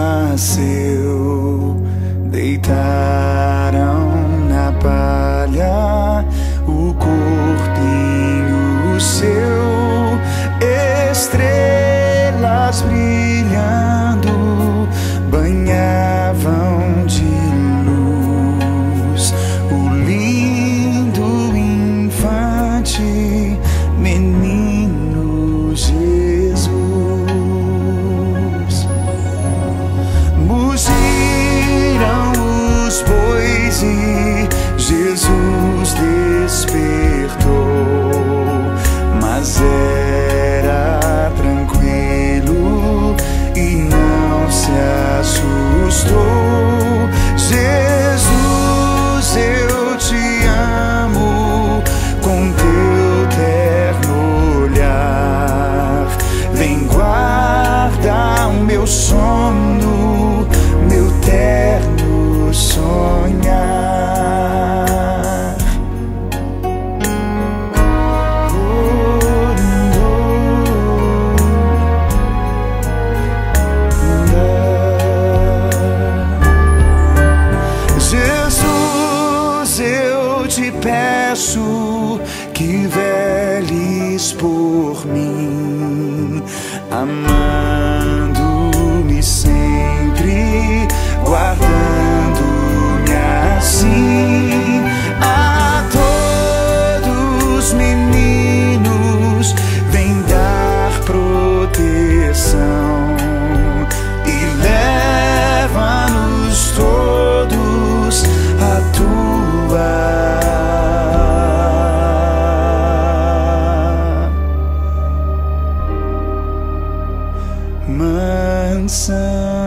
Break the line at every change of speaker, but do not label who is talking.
nasceu, deitaram na palha o corpinho seu, estrelas brilhando, banhar. Peço que veles por mim, amar. sun.